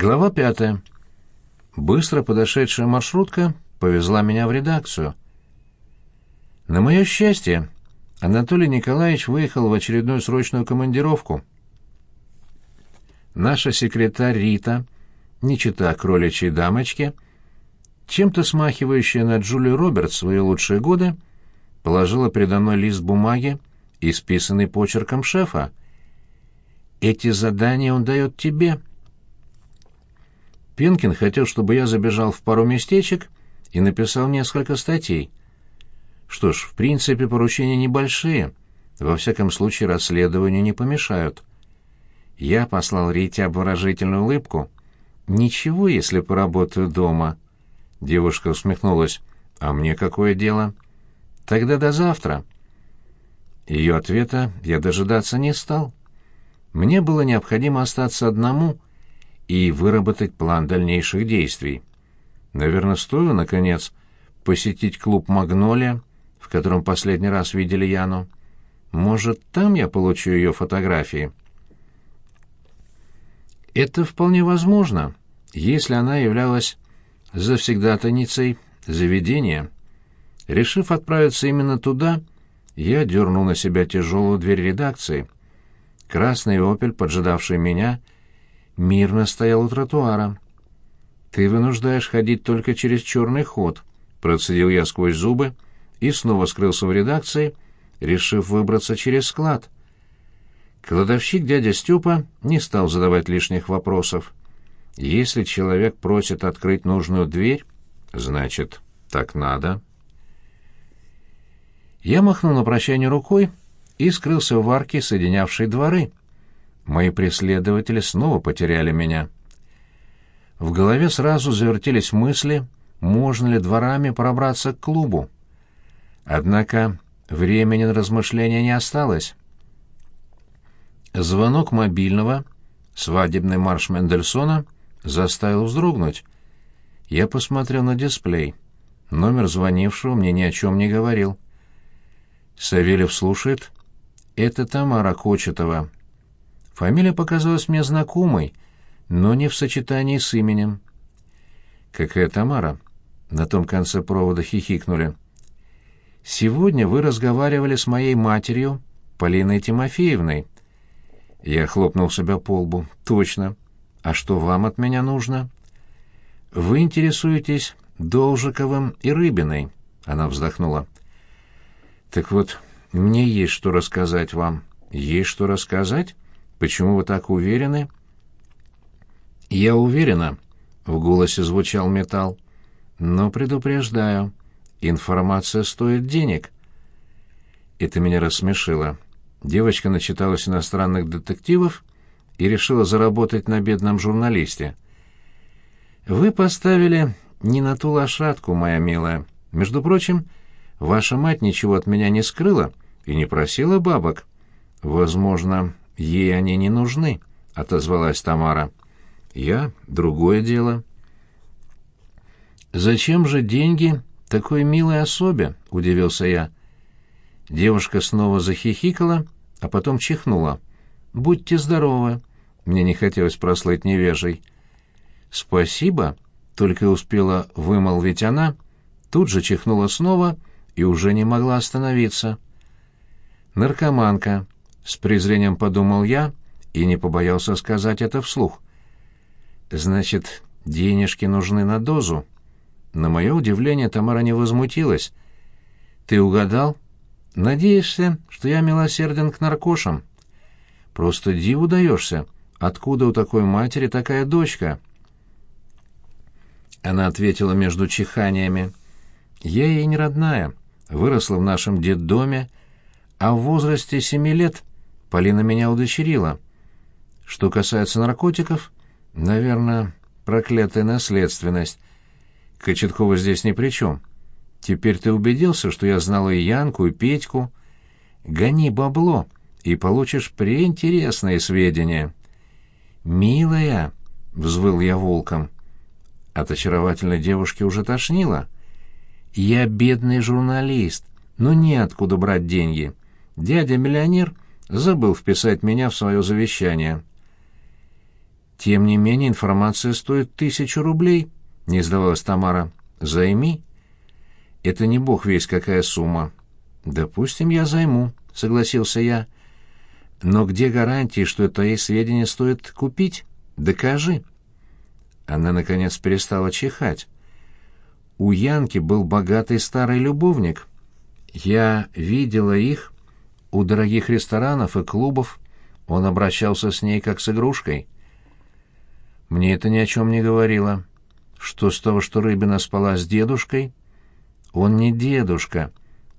Глава пятая. Быстро подошедшая маршрутка повезла меня в редакцию. На мое счастье, Анатолий Николаевич выехал в очередную срочную командировку. Наша секретарь Рита, не чита кроличьей дамочки, чем-то смахивающая на Джулию Робертс свои лучшие годы, положила передо мной лист бумаги, исписанный почерком шефа. «Эти задания он дает тебе», Пенкин хотел, чтобы я забежал в пару местечек и написал несколько статей. Что ж, в принципе, поручения небольшие, во всяком случае расследованию не помешают. Я послал Рите обворожительную улыбку. «Ничего, если поработаю дома». Девушка усмехнулась. «А мне какое дело?» «Тогда до завтра». Ее ответа я дожидаться не стал. Мне было необходимо остаться одному — и выработать план дальнейших действий. Наверное, стоило, наконец, посетить клуб «Магнолия», в котором последний раз видели Яну. Может, там я получу ее фотографии? Это вполне возможно, если она являлась завсегдатаницей заведения. Решив отправиться именно туда, я дернул на себя тяжелую дверь редакции. Красный «Опель», поджидавший меня, — мирно стоял у тротуара. «Ты вынуждаешь ходить только через черный ход», — процедил я сквозь зубы и снова скрылся в редакции, решив выбраться через склад. Кладовщик дядя Степа не стал задавать лишних вопросов. Если человек просит открыть нужную дверь, значит, так надо. Я махнул на прощание рукой и скрылся в арке, соединявшей дворы. Мои преследователи снова потеряли меня. В голове сразу завертелись мысли, можно ли дворами пробраться к клубу. Однако времени на размышления не осталось. Звонок мобильного, свадебный марш Мендельсона, заставил вздрогнуть. Я посмотрел на дисплей. Номер звонившего мне ни о чем не говорил. Савельев слушает. «Это Тамара Кочетова. Фамилия показалась мне знакомой, но не в сочетании с именем. «Какая Тамара?» На том конце провода хихикнули. «Сегодня вы разговаривали с моей матерью, Полиной Тимофеевной». Я хлопнул себя по лбу. «Точно. А что вам от меня нужно?» «Вы интересуетесь Должиковым и Рыбиной», — она вздохнула. «Так вот, мне есть что рассказать вам». «Есть что рассказать?» Почему вы так уверены? Я уверена, в голосе звучал металл. Но предупреждаю, информация стоит денег. Это меня рассмешило. Девочка начиталась иностранных детективов и решила заработать на бедном журналисте. Вы поставили не на ту лошадку, моя милая. Между прочим, ваша мать ничего от меня не скрыла и не просила бабок. Возможно, Ей они не нужны, отозвалась Тамара. Я другое дело. Зачем же деньги такой милой особе? удивился я. Девушка снова захихикала, а потом чихнула. Будьте здоровы. Мне не хотелось прослыть невежей. Спасибо, только успела вымолвить она, тут же чихнула снова и уже не могла остановиться. Наркоманка, с презрением подумал я и не побоялся сказать это вслух. Значит, денежки нужны на дозу. На мое удивление Тамара не возмутилась. Ты угадал? Надеешься, что я милосерден к наркошам? Просто диву даешься. Откуда у такой матери такая дочка? Она ответила между чиханиями. Я ей не родная, выросла в нашем детдоме, а в возрасте семи лет Полина меня удочерила. Что касается наркотиков, наверное, проклятая наследственность. Кочеткова здесь ни при чем. Теперь ты убедился, что я знала и Янку, и Петьку. Гони бабло, и получишь преинтересные сведения. «Милая!» — взвыл я волком. От очаровательной девушки уже тошнило. «Я бедный журналист, но неоткуда брать деньги. Дядя-миллионер забыл вписать меня в свое завещание. «Тем не менее информация стоит тысячу рублей», — не сдавалась Тамара. «Займи». «Это не бог весь какая сумма». «Допустим, я займу», — согласился я. «Но где гарантии, что твои сведения стоит купить? Докажи». Она, наконец, перестала чихать. У Янки был богатый старый любовник. Я видела их у дорогих ресторанов и клубов. Он обращался с ней как с игрушкой. Мне это ни о чем не говорило. Что с того, что Рыбина спала с дедушкой? Он не дедушка,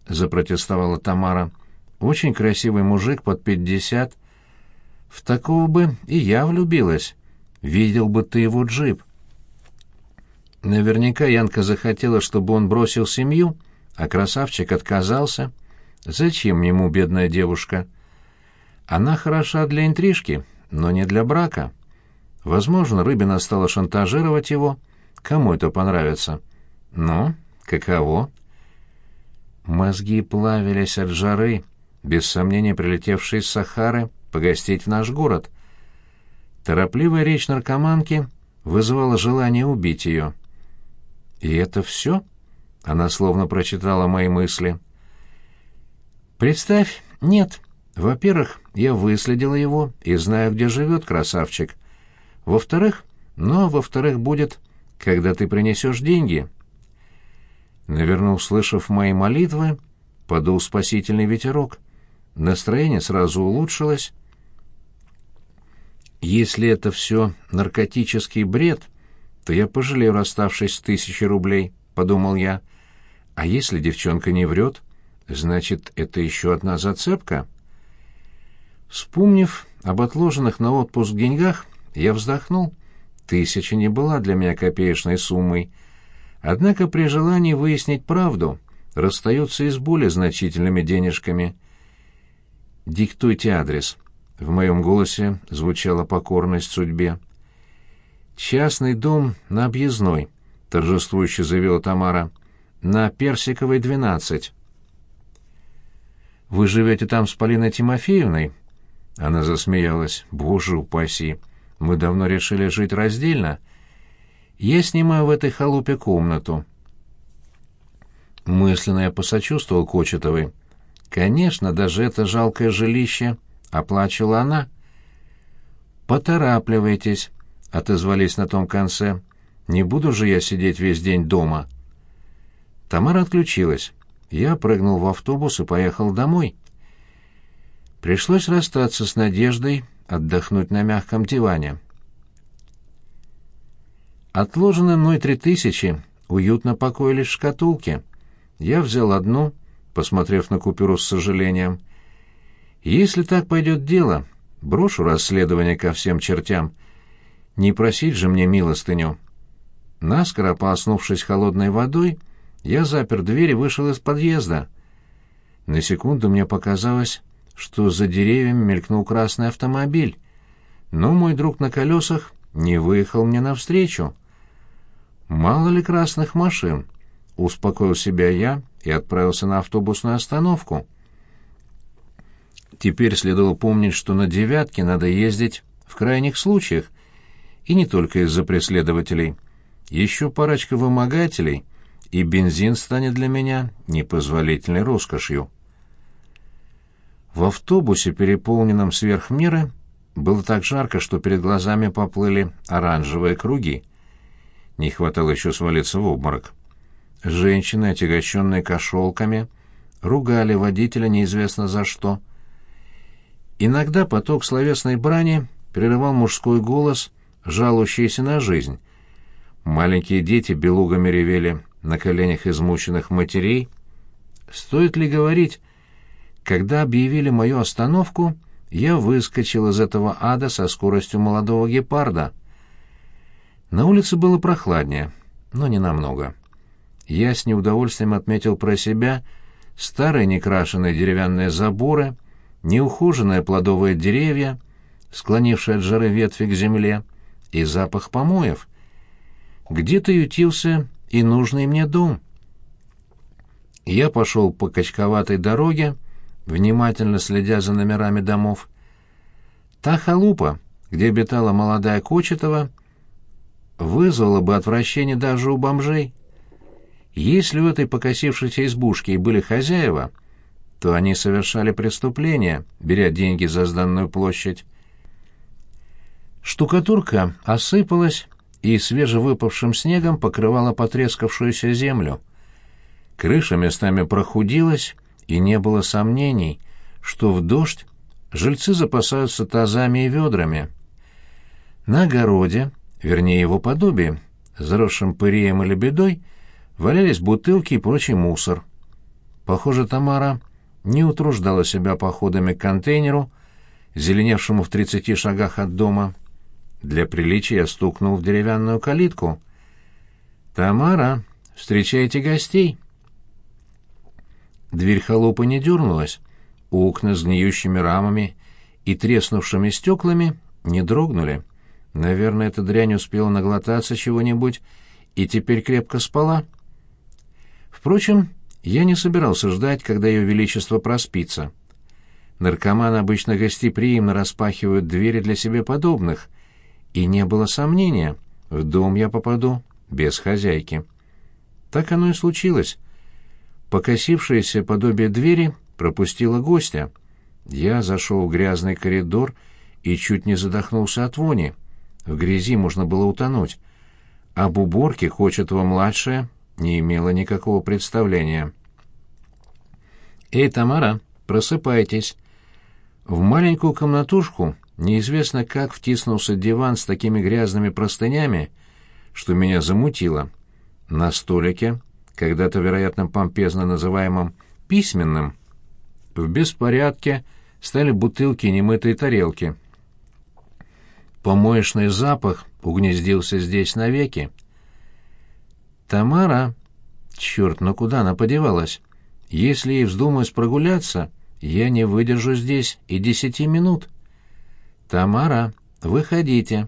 запротестовала Тамара. Очень красивый мужик под пятьдесят. В такого бы и я влюбилась. Видел бы ты его джип. Наверняка Янка захотела, чтобы он бросил семью, а красавчик отказался. Зачем ему бедная девушка? Она хороша для интрижки, но не для брака. Возможно, Рыбина стала шантажировать его. Кому это понравится? Ну, каково? Мозги плавились от жары, без сомнения прилетевшей из Сахары, погостить в наш город. Торопливая речь наркоманки вызывала желание убить ее. «И это все?» — она словно прочитала мои мысли. «Представь, нет. Во-первых, я выследила его и знаю, где живет красавчик. Во-вторых, ну а во-вторых будет, когда ты принесешь деньги. Наверное, услышав мои молитвы, подул спасительный ветерок. Настроение сразу улучшилось. Если это все наркотический бред, то я пожалею, расставшись с тысячей рублей, — подумал я. А если девчонка не врет, значит, это еще одна зацепка? Вспомнив об отложенных на отпуск деньгах, я вздохнул. Тысяча не была для меня копеечной суммой. Однако при желании выяснить правду расстаются и с более значительными денежками. «Диктуйте адрес». В моем голосе звучала покорность судьбе. «Частный дом на объездной», — торжествующе заявила Тамара. «На Персиковой, 12». «Вы живете там с Полиной Тимофеевной?» Она засмеялась. «Боже упаси! Мы давно решили жить раздельно. Я снимаю в этой халупе комнату. Мысленно я посочувствовал Кочетовой. Конечно, даже это жалкое жилище оплачивала она. «Поторапливайтесь», — отозвались на том конце. «Не буду же я сидеть весь день дома». Тамара отключилась. Я прыгнул в автобус и поехал домой. Пришлось расстаться с надеждой отдохнуть на мягком диване. Отложенные мной три тысячи уютно покоились в шкатулке. Я взял одну, посмотрев на купюру с сожалением. Если так пойдет дело, брошу расследование ко всем чертям. Не просить же мне милостыню. Наскоро пооснувшись холодной водой, я запер дверь и вышел из подъезда. На секунду мне показалось, что за деревьями мелькнул красный автомобиль, но мой друг на колесах не выехал мне навстречу. Мало ли красных машин, успокоил себя я и отправился на автобусную остановку. Теперь следовало помнить, что на девятке надо ездить в крайних случаях, и не только из-за преследователей. Еще парочка вымогателей, и бензин станет для меня непозволительной роскошью. В автобусе, переполненном сверх меры, было так жарко, что перед глазами поплыли оранжевые круги. Не хватало еще свалиться в обморок. Женщины, отягощенные кошелками, ругали водителя неизвестно за что. Иногда поток словесной брани прерывал мужской голос, жалующийся на жизнь. Маленькие дети белугами ревели на коленях измученных матерей. Стоит ли говорить, когда объявили мою остановку, я выскочил из этого ада со скоростью молодого гепарда. На улице было прохладнее, но не намного. Я с неудовольствием отметил про себя старые некрашенные деревянные заборы, неухоженные плодовые деревья, склонившие от жары ветви к земле, и запах помоев. Где-то ютился и нужный мне дом. Я пошел по качковатой дороге, внимательно следя за номерами домов. Та халупа, где обитала молодая Кочетова, вызвало бы отвращение даже у бомжей. Если в этой покосившейся избушке и были хозяева, то они совершали преступление, беря деньги за сданную площадь. Штукатурка осыпалась и свежевыпавшим снегом покрывала потрескавшуюся землю. Крыша местами прохудилась, и не было сомнений, что в дождь жильцы запасаются тазами и ведрами. На огороде, вернее его подобие, заросшим пыреем или бедой, валялись бутылки и прочий мусор. Похоже, Тамара не утруждала себя походами к контейнеру, зеленевшему в тридцати шагах от дома. Для приличия стукнул в деревянную калитку. «Тамара, встречайте гостей!» Дверь холопа не дернулась. Окна с гниющими рамами и треснувшими стеклами не дрогнули. Наверное, эта дрянь успела наглотаться чего-нибудь и теперь крепко спала. Впрочем, я не собирался ждать, когда ее величество проспится. Наркоманы обычно гостеприимно распахивают двери для себе подобных, и не было сомнения, в дом я попаду без хозяйки. Так оно и случилось. Покосившееся подобие двери пропустило гостя. Я зашел в грязный коридор и чуть не задохнулся от вони. В грязи можно было утонуть. Об уборке Хочетова-младшая не имела никакого представления. «Эй, Тамара, просыпайтесь!» В маленькую комнатушку неизвестно как втиснулся диван с такими грязными простынями, что меня замутило. На столике когда-то, вероятно, помпезно называемым «письменным», в беспорядке стали бутылки и немытые тарелки. Помоечный запах угнездился здесь навеки. Тамара... Черт, ну куда она подевалась? Если ей вздумалось прогуляться, я не выдержу здесь и десяти минут. Тамара, выходите.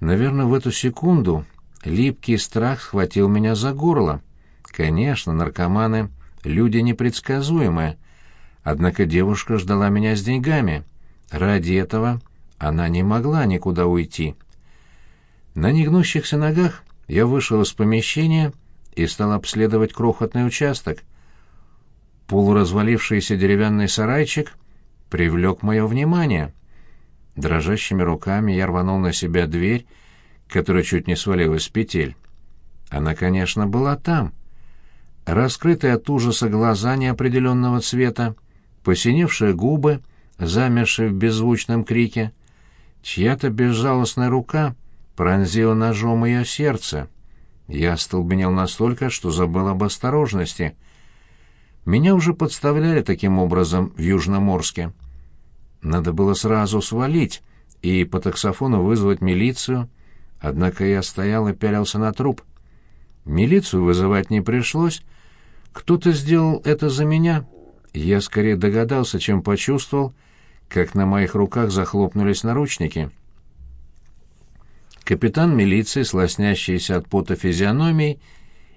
Наверное, в эту секунду Липкий страх схватил меня за горло. Конечно, наркоманы — люди непредсказуемые. Однако девушка ждала меня с деньгами. Ради этого она не могла никуда уйти. На негнущихся ногах я вышел из помещения и стал обследовать крохотный участок. Полуразвалившийся деревянный сарайчик привлек мое внимание. Дрожащими руками я рванул на себя дверь которая чуть не свалилась с петель. Она, конечно, была там. Раскрытые от ужаса глаза неопределенного цвета, посиневшие губы, замершие в беззвучном крике. Чья-то безжалостная рука пронзила ножом ее сердце. Я остолбенел настолько, что забыл об осторожности. Меня уже подставляли таким образом в Южноморске. Надо было сразу свалить и по таксофону вызвать милицию, Однако я стоял и пялился на труп. Милицию вызывать не пришлось. Кто-то сделал это за меня. Я скорее догадался, чем почувствовал, как на моих руках захлопнулись наручники. Капитан милиции, слоснящийся от пота физиономией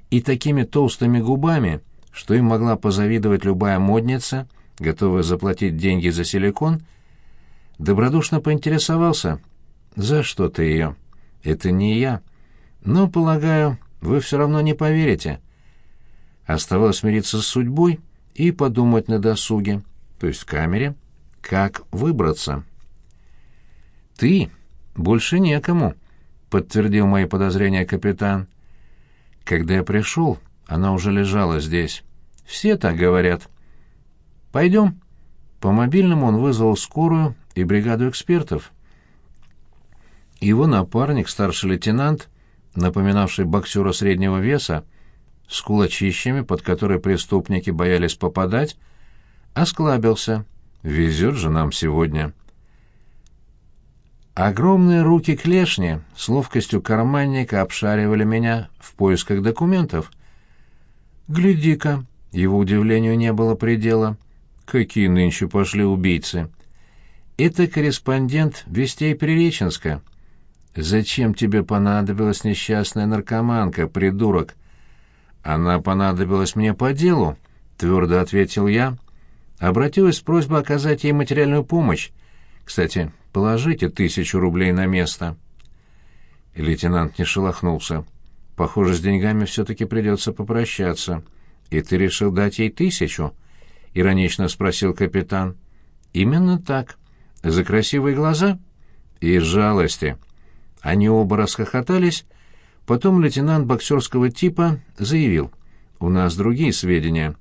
и такими толстыми губами, что им могла позавидовать любая модница, готовая заплатить деньги за силикон, добродушно поинтересовался, «За что ты ее?» это не я. Но, полагаю, вы все равно не поверите. Оставалось смириться с судьбой и подумать на досуге, то есть в камере, как выбраться. «Ты? Больше некому», — подтвердил мои подозрения капитан. «Когда я пришел, она уже лежала здесь. Все так говорят. Пойдем». По мобильному он вызвал скорую и бригаду экспертов. Его напарник, старший лейтенант, напоминавший боксера среднего веса, с кулачищами, под которые преступники боялись попадать, осклабился. «Везет же нам сегодня». Огромные руки клешни с ловкостью карманника обшаривали меня в поисках документов. «Гляди-ка!» — его удивлению не было предела. «Какие нынче пошли убийцы!» «Это корреспондент Вестей Приреченска. «Зачем тебе понадобилась несчастная наркоманка, придурок?» «Она понадобилась мне по делу», — твердо ответил я. Обратилась с просьбой оказать ей материальную помощь, Кстати, положите тысячу рублей на место». Лейтенант не шелохнулся. «Похоже, с деньгами все-таки придется попрощаться. И ты решил дать ей тысячу?» — иронично спросил капитан. «Именно так. За красивые глаза?» «И жалости». Они оба расхохотались, потом лейтенант боксерского типа заявил. «У нас другие сведения».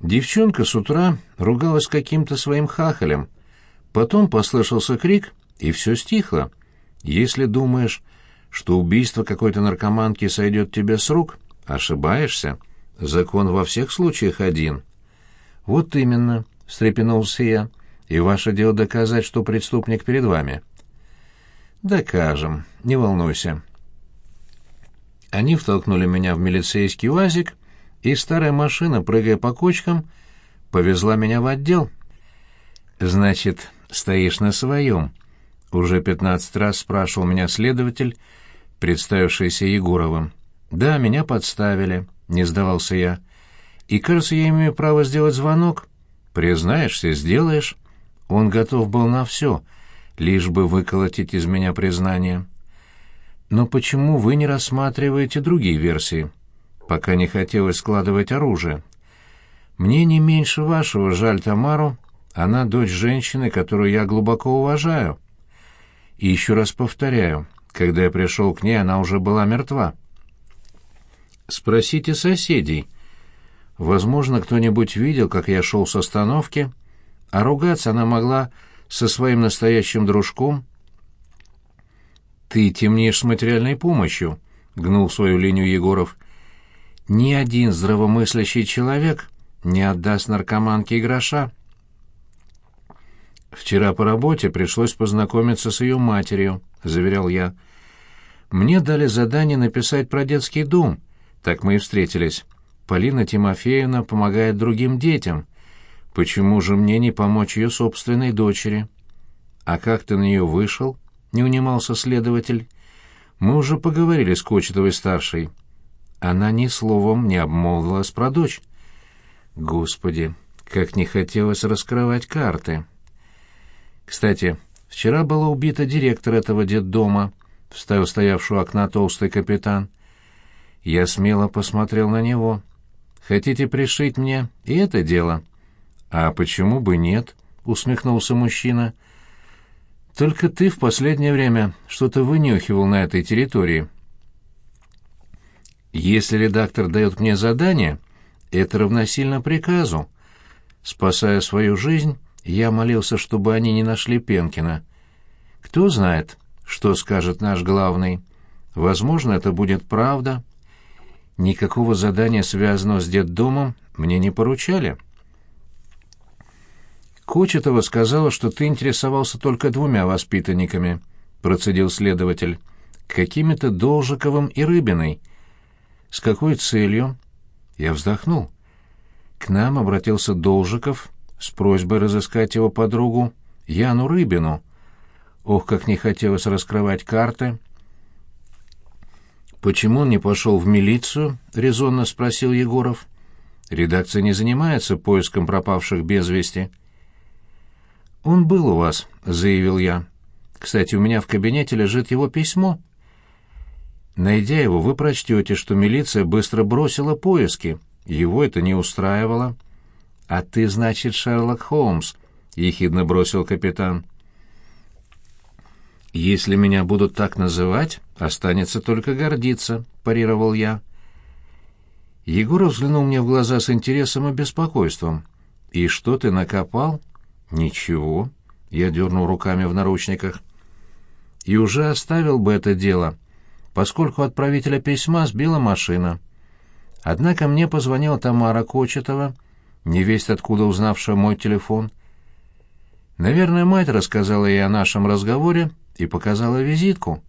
Девчонка с утра ругалась каким-то своим хахалем. Потом послышался крик, и все стихло. Если думаешь, что убийство какой-то наркоманки сойдет тебе с рук, ошибаешься. Закон во всех случаях один. Вот именно, встрепенулся я. И ваше дело доказать, что преступник перед вами. Докажем, не волнуйся. Они втолкнули меня в милицейский УАЗик, и старая машина, прыгая по кочкам, повезла меня в отдел. Значит, стоишь на своем. Уже пятнадцать раз спрашивал меня следователь, представившийся Егоровым. Да, меня подставили, не сдавался я. И, кажется, я имею право сделать звонок. Признаешься, сделаешь. Он готов был на все, лишь бы выколотить из меня признание. Но почему вы не рассматриваете другие версии? Пока не хотелось складывать оружие. Мне не меньше вашего жаль Тамару, она дочь женщины, которую я глубоко уважаю. И еще раз повторяю, когда я пришел к ней, она уже была мертва. Спросите соседей. Возможно, кто-нибудь видел, как я шел с остановки, а ругаться она могла со своим настоящим дружком. «Ты темнеешь с материальной помощью», — гнул свою линию Егоров. «Ни один здравомыслящий человек не отдаст наркоманке и гроша». «Вчера по работе пришлось познакомиться с ее матерью», — заверял я. «Мне дали задание написать про детский дом. Так мы и встретились. Полина Тимофеевна помогает другим детям. Почему же мне не помочь ее собственной дочери? А как ты на нее вышел? Не унимался следователь. Мы уже поговорили с Кочетовой-старшей. Она ни словом не обмолвилась про дочь. Господи, как не хотелось раскрывать карты. Кстати, вчера была убита директор этого детдома, вставил стоявший у окна толстый капитан. Я смело посмотрел на него. Хотите пришить мне и это дело? «А почему бы нет?» — усмехнулся мужчина. «Только ты в последнее время что-то вынюхивал на этой территории». «Если редактор дает мне задание, это равносильно приказу. Спасая свою жизнь, я молился, чтобы они не нашли Пенкина. Кто знает, что скажет наш главный. Возможно, это будет правда. Никакого задания, связанного с детдомом, мне не поручали». Кочетова сказала, что ты интересовался только двумя воспитанниками, процедил следователь. Какими-то Должиковым и Рыбиной. С какой целью? Я вздохнул. К нам обратился Должиков с просьбой разыскать его подругу Яну Рыбину. Ох, как не хотелось раскрывать карты. «Почему он не пошел в милицию?» — резонно спросил Егоров. «Редакция не занимается поиском пропавших без вести». «Он был у вас», — заявил я. «Кстати, у меня в кабинете лежит его письмо». Найдя его, вы прочтете, что милиция быстро бросила поиски. Его это не устраивало. «А ты, значит, Шерлок Холмс», — ехидно бросил капитан. «Если меня будут так называть, останется только гордиться», — парировал я. Егоров взглянул мне в глаза с интересом и беспокойством. «И что ты накопал?» «Ничего», — я дернул руками в наручниках. «И уже оставил бы это дело, поскольку отправителя письма сбила машина. Однако мне позвонила Тамара Кочетова, невесть откуда узнавшая мой телефон. Наверное, мать рассказала ей о нашем разговоре и показала визитку.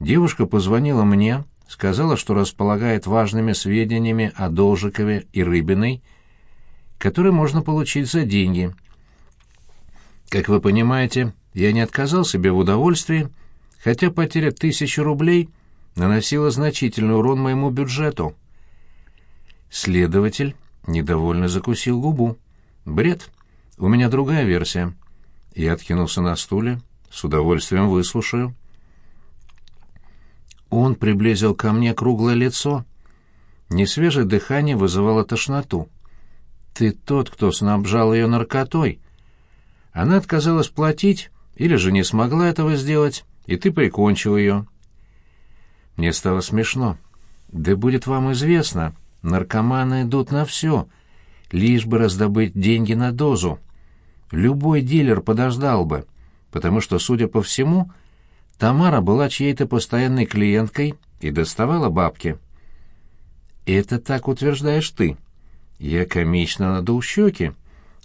Девушка позвонила мне, сказала, что располагает важными сведениями о Должикове и Рыбиной, которые можно получить за деньги — как вы понимаете, я не отказал себе в удовольствии, хотя потеря тысячи рублей наносила значительный урон моему бюджету. Следователь недовольно закусил губу. Бред. У меня другая версия. Я откинулся на стуле. С удовольствием выслушаю. Он приблизил ко мне круглое лицо. Несвежее дыхание вызывало тошноту. «Ты тот, кто снабжал ее наркотой. Она отказалась платить или же не смогла этого сделать, и ты прикончил ее». Мне стало смешно. «Да будет вам известно, наркоманы идут на все, лишь бы раздобыть деньги на дозу. Любой дилер подождал бы, потому что, судя по всему, Тамара была чьей-то постоянной клиенткой и доставала бабки». «Это так утверждаешь ты?» Я комично надул щеки.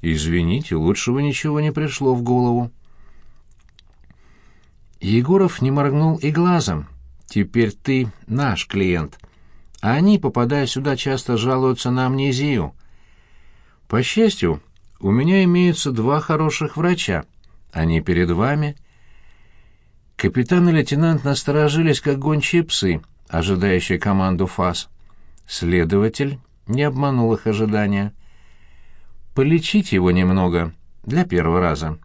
Извините, лучшего ничего не пришло в голову. Егоров не моргнул и глазом. Теперь ты наш клиент. А они, попадая сюда, часто жалуются на амнезию. По счастью, у меня имеются два хороших врача. Они перед вами. Капитан и лейтенант насторожились, как гончие псы, ожидающие команду ФАС. Следователь не обманул их ожидания. «Полечить его немного, для первого раза».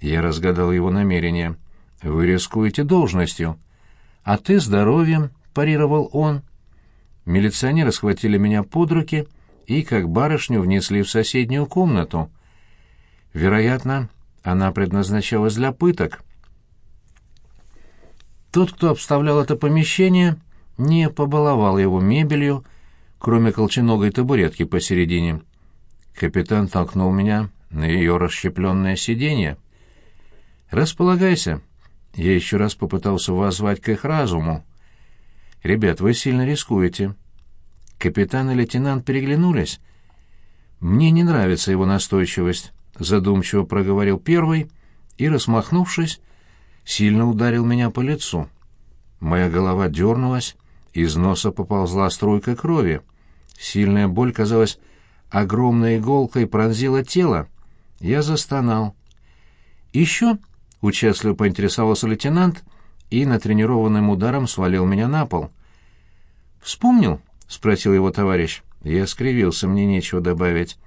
Я разгадал его намерение. «Вы рискуете должностью». «А ты здоровьем», — парировал он. Милиционеры схватили меня под руки и, как барышню, внесли в соседнюю комнату. Вероятно, она предназначалась для пыток. Тот, кто обставлял это помещение, не побаловал его мебелью, кроме колченогой табуретки посередине. Капитан толкнул меня на ее расщепленное сиденье. «Располагайся». Я еще раз попытался воззвать к их разуму. «Ребят, вы сильно рискуете». Капитан и лейтенант переглянулись. «Мне не нравится его настойчивость», — задумчиво проговорил первый и, расмахнувшись, сильно ударил меня по лицу. Моя голова дернулась, из носа поползла струйка крови. Сильная боль, казалось, огромной иголкой пронзила тело. Я застонал. «Еще?» — участливо поинтересовался лейтенант и натренированным ударом свалил меня на пол. «Вспомнил?» — спросил его товарищ. Я скривился, мне нечего добавить.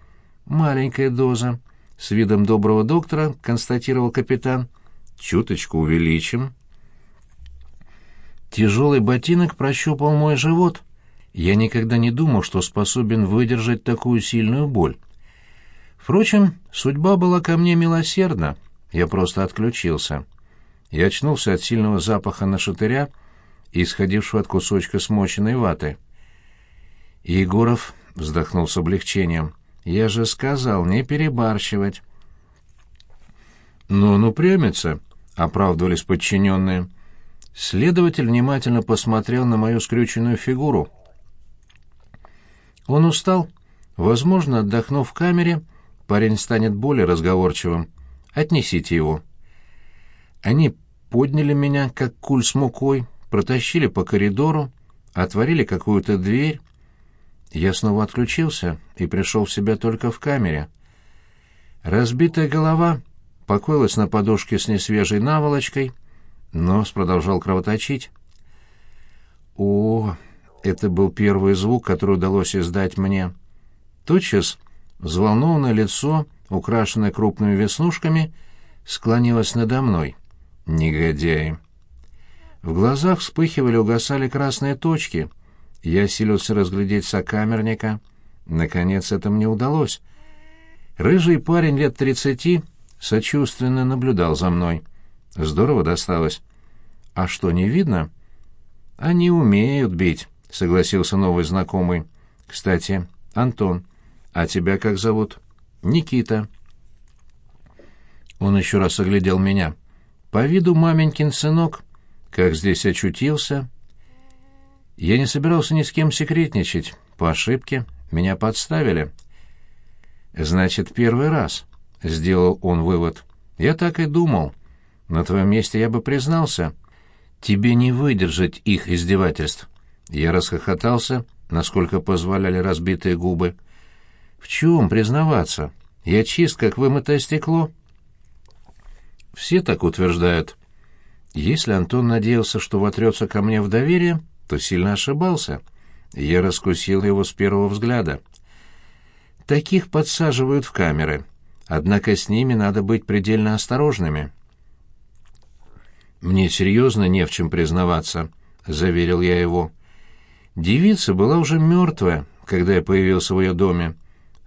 «Маленькая доза», — с видом доброго доктора констатировал капитан. «Чуточку увеличим». Тяжелый ботинок прощупал мой живот. Я никогда не думал, что способен выдержать такую сильную боль. Впрочем, судьба была ко мне милосердна. Я просто отключился. Я очнулся от сильного запаха нашатыря, исходившего от кусочка смоченной ваты. Егоров вздохнул с облегчением. «Я же сказал, не перебарщивать». «Но он упрямится», — оправдывались подчиненные. Следователь внимательно посмотрел на мою скрюченную фигуру. Он устал. Возможно, отдохнув в камере, парень станет более разговорчивым. Отнесите его. Они подняли меня, как куль с мукой, протащили по коридору, отворили какую-то дверь. Я снова отключился и пришел в себя только в камере. Разбитая голова покоилась на подушке с несвежей наволочкой — Нос продолжал кровоточить. О, это был первый звук, который удалось издать мне. Тотчас взволнованное лицо, украшенное крупными веснушками, склонилось надо мной. Негодяи! В глазах вспыхивали, угасали красные точки. Я силился разглядеть сокамерника. Наконец это мне удалось. Рыжий парень лет тридцати сочувственно наблюдал за мной — Здорово досталось. А что, не видно? Они умеют бить, согласился новый знакомый. Кстати, Антон, а тебя как зовут? Никита. Он еще раз оглядел меня. По виду маменькин сынок. Как здесь очутился? Я не собирался ни с кем секретничать. По ошибке меня подставили. Значит, первый раз, — сделал он вывод. Я так и думал. На твоем месте я бы признался. Тебе не выдержать их издевательств. Я расхохотался, насколько позволяли разбитые губы. В чем признаваться? Я чист, как вымытое стекло. Все так утверждают. Если Антон надеялся, что вотрется ко мне в доверие, то сильно ошибался. Я раскусил его с первого взгляда. Таких подсаживают в камеры, однако с ними надо быть предельно осторожными. «Мне серьезно не в чем признаваться», — заверил я его. Девица была уже мертвая, когда я появился в ее доме.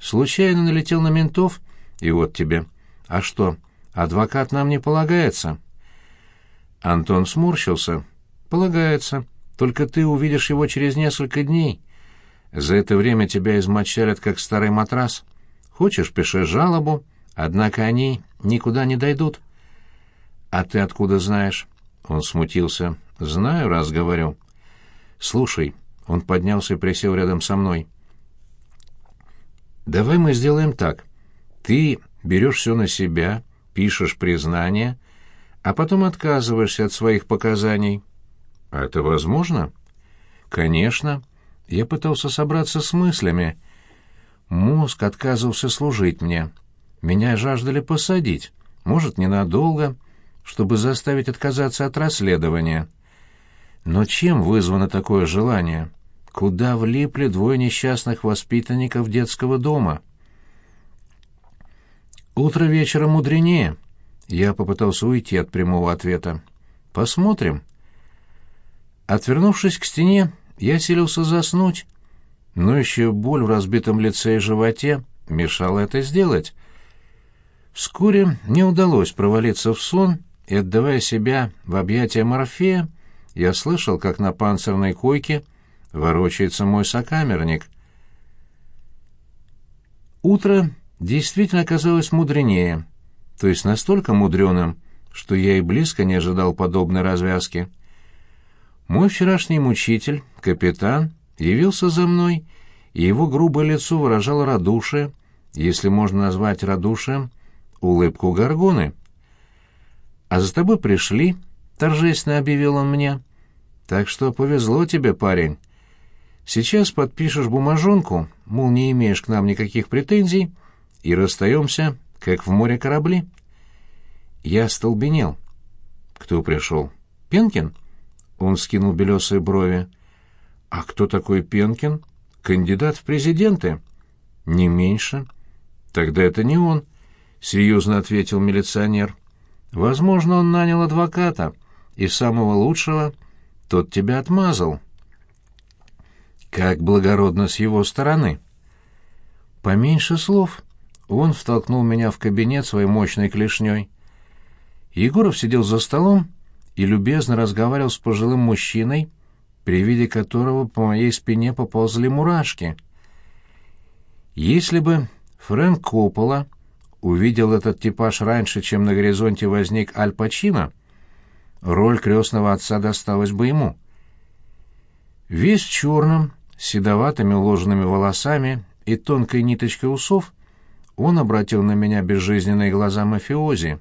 Случайно налетел на ментов, и вот тебе. А что, адвокат нам не полагается?» Антон сморщился. «Полагается. Только ты увидишь его через несколько дней. За это время тебя измочалят, как старый матрас. Хочешь, пиши жалобу, однако они никуда не дойдут». «А ты откуда знаешь?» Он смутился. «Знаю, раз говорю». «Слушай, он поднялся и присел рядом со мной. «Давай мы сделаем так. Ты берешь все на себя, пишешь признание, а потом отказываешься от своих показаний». «А «Это возможно?» «Конечно». Я пытался собраться с мыслями. Мозг отказывался служить мне. Меня жаждали посадить, может, ненадолго, чтобы заставить отказаться от расследования. Но чем вызвано такое желание? Куда влипли двое несчастных воспитанников детского дома? Утро вечера мудренее. Я попытался уйти от прямого ответа. Посмотрим. Отвернувшись к стене, я силился заснуть, но еще боль в разбитом лице и животе мешала это сделать. Вскоре мне удалось провалиться в сон, и, отдавая себя в объятия Морфея, я слышал, как на панцирной койке ворочается мой сокамерник. Утро действительно оказалось мудренее, то есть настолько мудреным, что я и близко не ожидал подобной развязки. Мой вчерашний мучитель, капитан, явился за мной, и его грубое лицо выражало радушие, если можно назвать радушием, улыбку горгоны. «А за тобой пришли», — торжественно объявил он мне. «Так что повезло тебе, парень. Сейчас подпишешь бумажонку, мол, не имеешь к нам никаких претензий, и расстаемся, как в море корабли. Я столбенел. Кто пришел? Пенкин? Он скинул белесые брови. А кто такой Пенкин? Кандидат в президенты? Не меньше. Тогда это не он, серьезно ответил милиционер. Возможно, он нанял адвоката, и самого лучшего тот тебя отмазал. Как благородно с его стороны. Поменьше слов. Он втолкнул меня в кабинет своей мощной клешней. Егоров сидел за столом и любезно разговаривал с пожилым мужчиной, при виде которого по моей спине поползли мурашки. Если бы Фрэнк Коппола увидел этот типаж раньше, чем на горизонте возник Аль Пачино, роль крестного отца досталась бы ему. Весь в черном, седоватыми уложенными волосами и тонкой ниточкой усов, он обратил на меня безжизненные глаза мафиози.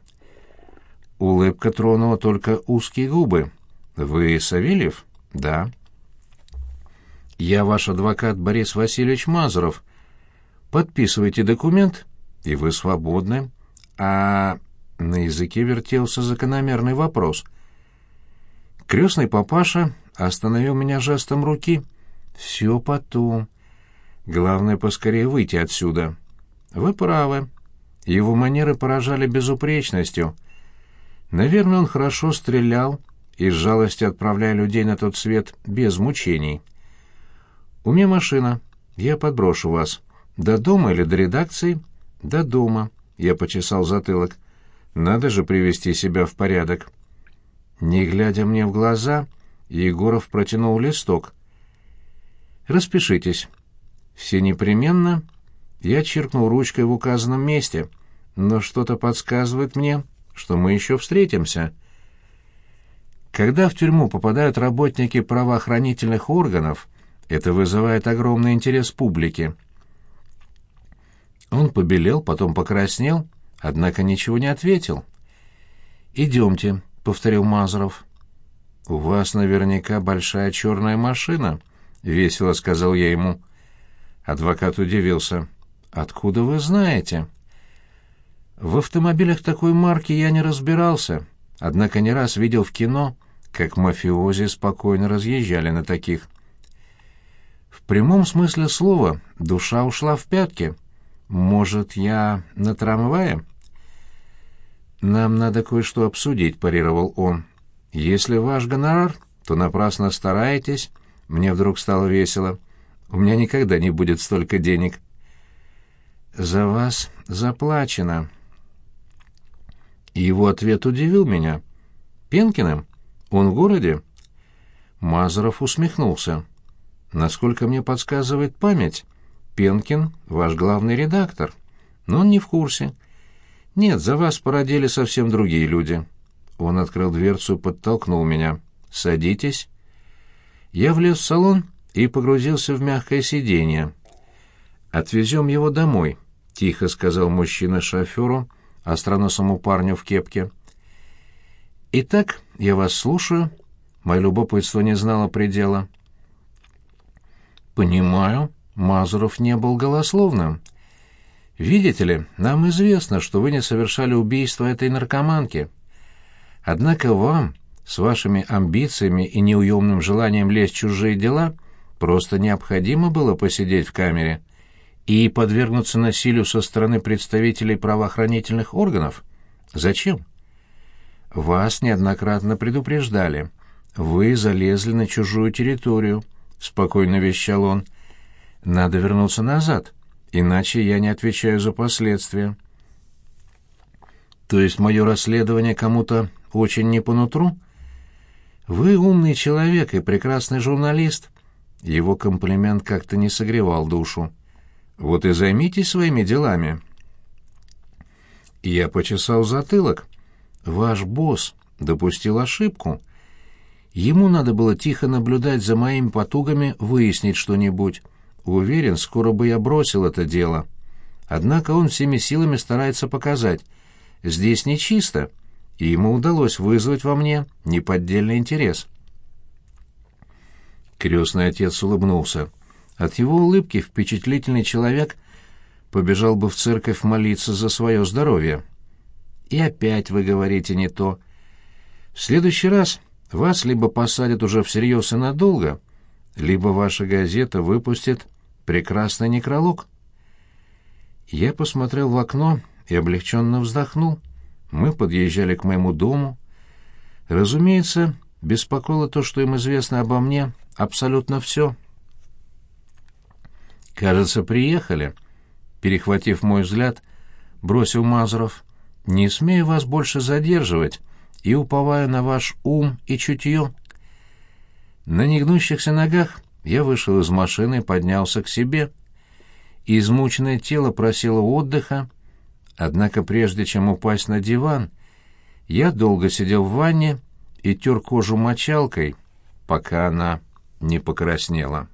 Улыбка тронула только узкие губы. «Вы Савельев?» «Да». «Я ваш адвокат Борис Васильевич Мазуров. Подписывайте документ, и вы свободны». А на языке вертелся закономерный вопрос. Крестный папаша остановил меня жестом руки — «Все потом. Главное, поскорее выйти отсюда». «Вы правы. Его манеры поражали безупречностью. Наверное, он хорошо стрелял, из жалости отправляя людей на тот свет без мучений. У меня машина. Я подброшу вас. До дома или до редакции?» «До дома», — я почесал затылок. «Надо же привести себя в порядок». Не глядя мне в глаза, Егоров протянул листок — Распишитесь. Все непременно. Я чиркнул ручкой в указанном месте, но что-то подсказывает мне, что мы еще встретимся. Когда в тюрьму попадают работники правоохранительных органов, это вызывает огромный интерес публики. Он побелел, потом покраснел, однако ничего не ответил. «Идемте», — повторил Мазуров. «У вас наверняка большая черная машина», — весело сказал я ему. Адвокат удивился. «Откуда вы знаете?» В автомобилях такой марки я не разбирался, однако не раз видел в кино, как мафиози спокойно разъезжали на таких. В прямом смысле слова душа ушла в пятки. Может, я на трамвае? Нам надо кое-что обсудить, парировал он. Если ваш гонорар, то напрасно стараетесь. Мне вдруг стало весело. У меня никогда не будет столько денег. За вас заплачено. Его ответ удивил меня. Пенкиным? Он в городе? Мазаров усмехнулся. Насколько мне подсказывает память, Пенкин — ваш главный редактор. Но он не в курсе. Нет, за вас породили совсем другие люди. Он открыл дверцу и подтолкнул меня. «Садитесь». Я влез в салон и погрузился в мягкое сиденье. «Отвезем его домой», — тихо сказал мужчина шоферу, остроносому парню в кепке. «Итак, я вас слушаю». Мое любопытство не знало предела. «Понимаю», — Мазуров не был голословным. «Видите ли, нам известно, что вы не совершали убийство этой наркоманки. Однако вам, с вашими амбициями и неуемным желанием лезть в чужие дела, просто необходимо было посидеть в камере и подвергнуться насилию со стороны представителей правоохранительных органов. Зачем? Вас неоднократно предупреждали. Вы залезли на чужую территорию, спокойно вещал он. Надо вернуться назад, иначе я не отвечаю за последствия. То есть мое расследование кому-то очень не по нутру? Вы умный человек и прекрасный журналист. Его комплимент как-то не согревал душу. Вот и займитесь своими делами. Я почесал затылок. Ваш босс допустил ошибку. Ему надо было тихо наблюдать за моими потугами выяснить что-нибудь. Уверен, скоро бы я бросил это дело. Однако он всеми силами старается показать. Здесь нечисто, и ему удалось вызвать во мне неподдельный интерес. Крестный отец улыбнулся. От его улыбки впечатлительный человек побежал бы в церковь молиться за свое здоровье. И опять вы говорите не то. В следующий раз вас либо посадят уже всерьез и надолго, либо ваша газета выпустит прекрасный некролог. Я посмотрел в окно и облегченно вздохнул. Мы подъезжали к моему дому. Разумеется, беспокоило то, что им известно обо мне, абсолютно все. «Кажется, приехали», — перехватив мой взгляд, бросил Мазуров. «Не смею вас больше задерживать и уповаю на ваш ум и чутье». На негнущихся ногах я вышел из машины и поднялся к себе. Измученное тело просило отдыха, однако прежде чем упасть на диван, я долго сидел в ванне и тер кожу мочалкой, пока она не покраснела.